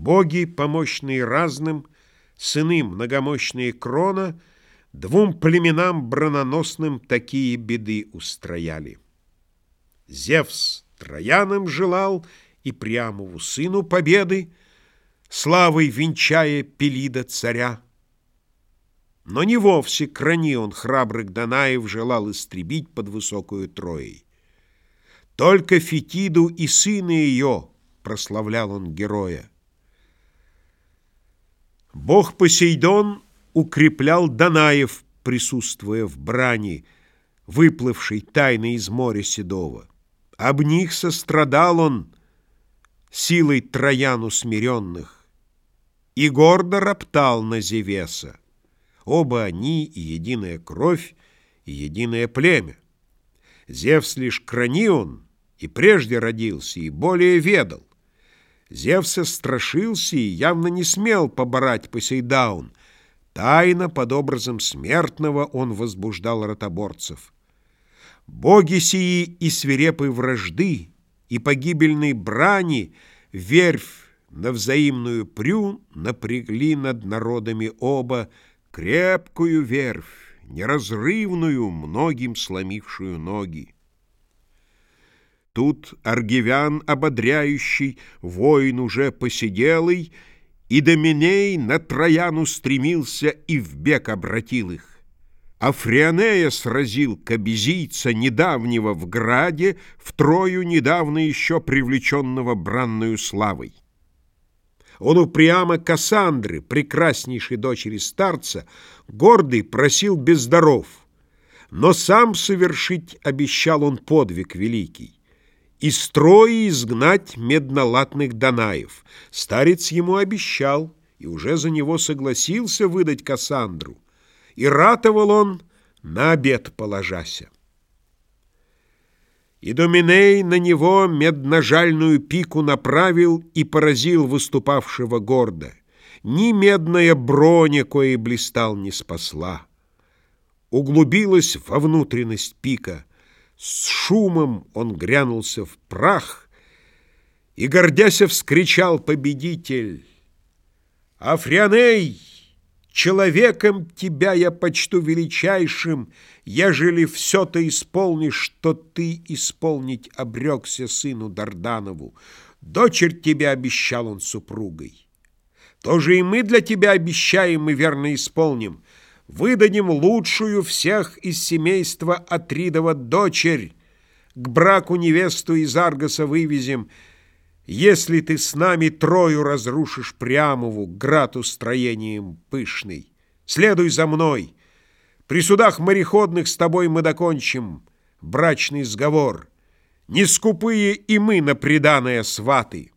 Боги, помощные разным, Сыны многомощные крона, Двум племенам брононосным Такие беды устрояли. Зевс Трояном желал И Приамову сыну победы, Славой венчая Пелида царя. Но не вовсе крани он храбрых Данаев желал истребить под высокую Троей. Только Фетиду и сына ее прославлял он героя. Бог Посейдон укреплял Данаев, присутствуя в брани, выплывшей тайно из моря седого. Об них сострадал он силой Трояну смиренных и гордо роптал на Зевеса. Оба они и единая кровь, и единое племя. Зевс лишь кранион, и прежде родился, и более ведал. Зевса страшился и явно не смел поборать Посейдаун. Тайно, под образом смертного, он возбуждал ротоборцев. Боги сии и свирепой вражды, и погибельной брани верфь на взаимную прю напрягли над народами оба крепкую верфь, неразрывную, многим сломившую ноги. Тут Аргивян ободряющий, воин уже посиделый, И Доминей на Трояну стремился и в бег обратил их. А Фрионея сразил кабизийца недавнего в граде, Втрою недавно еще привлеченного бранную славой. Он упрямо Кассандры, прекраснейшей дочери старца, Гордый просил без даров, но сам совершить обещал он подвиг великий и строи изгнать меднолатных Данаев. Старец ему обещал, и уже за него согласился выдать Кассандру, и ратовал он, на обед положася. И Доминей на него медножальную пику направил и поразил выступавшего гордо. Ни медная броня, коей блистал, не спасла. Углубилась во внутренность пика — с шумом он грянулся в прах, И, гордяся, вскричал победитель. «Африоней, человеком тебя я почту величайшим, Ежели все ты исполнишь, что ты исполнить обрекся сыну Дарданову. Дочерь тебя обещал он супругой. Тоже и мы для тебя обещаем и верно исполним — Выдадим лучшую всех из семейства Атридова дочерь, К браку невесту из Аргоса вывезем, Если ты с нами Трою разрушишь Прямову, Град устроением пышный. Следуй за мной. При судах мореходных с тобой мы докончим Брачный сговор. Не скупые и мы на преданное сваты.